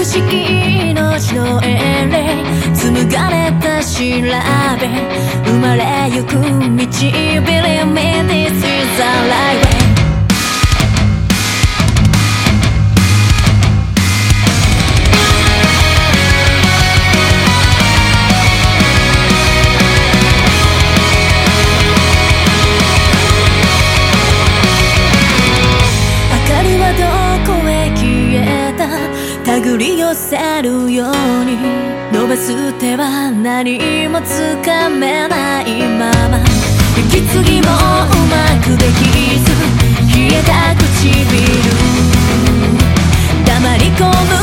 格式命の英霊紡がれた調べ生まれゆく導びりぐり寄せるように伸ばす手は何もつかめないまま。息継ぎもうまくできず冷えた唇。黙り込む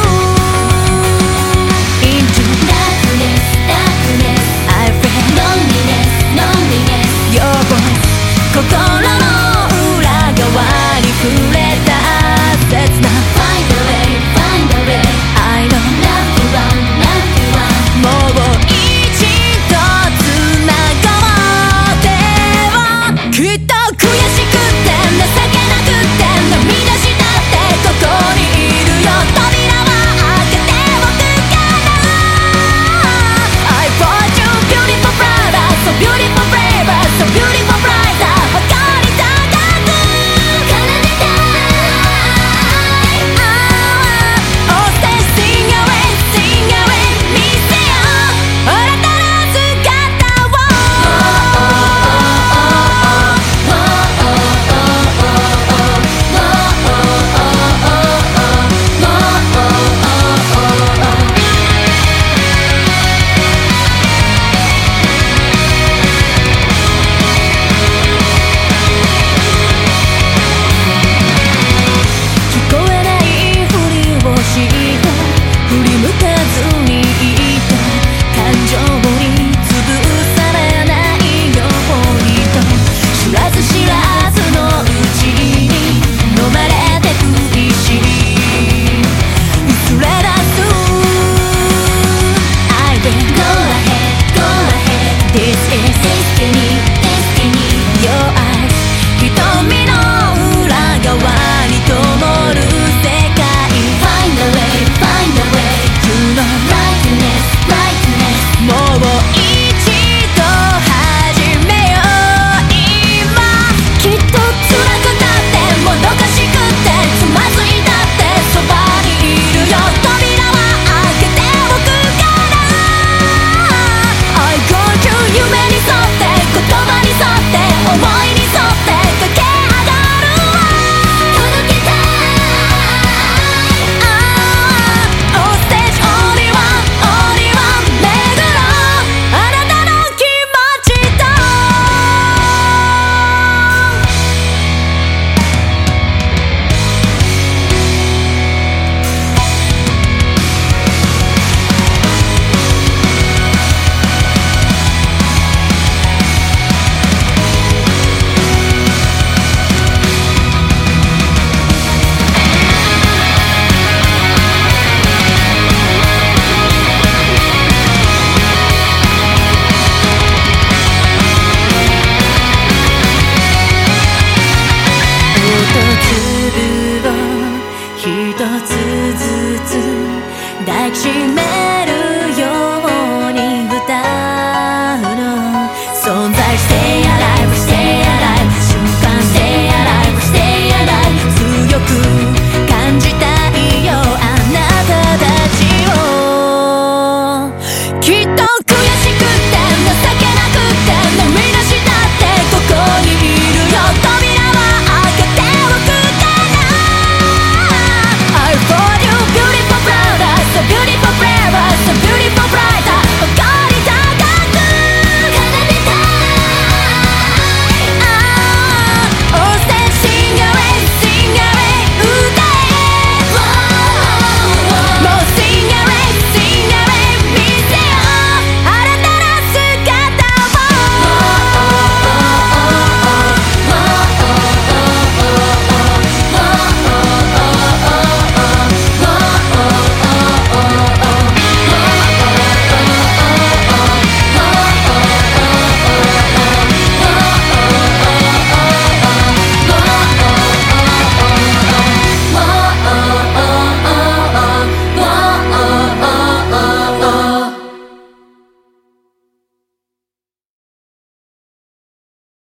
watching.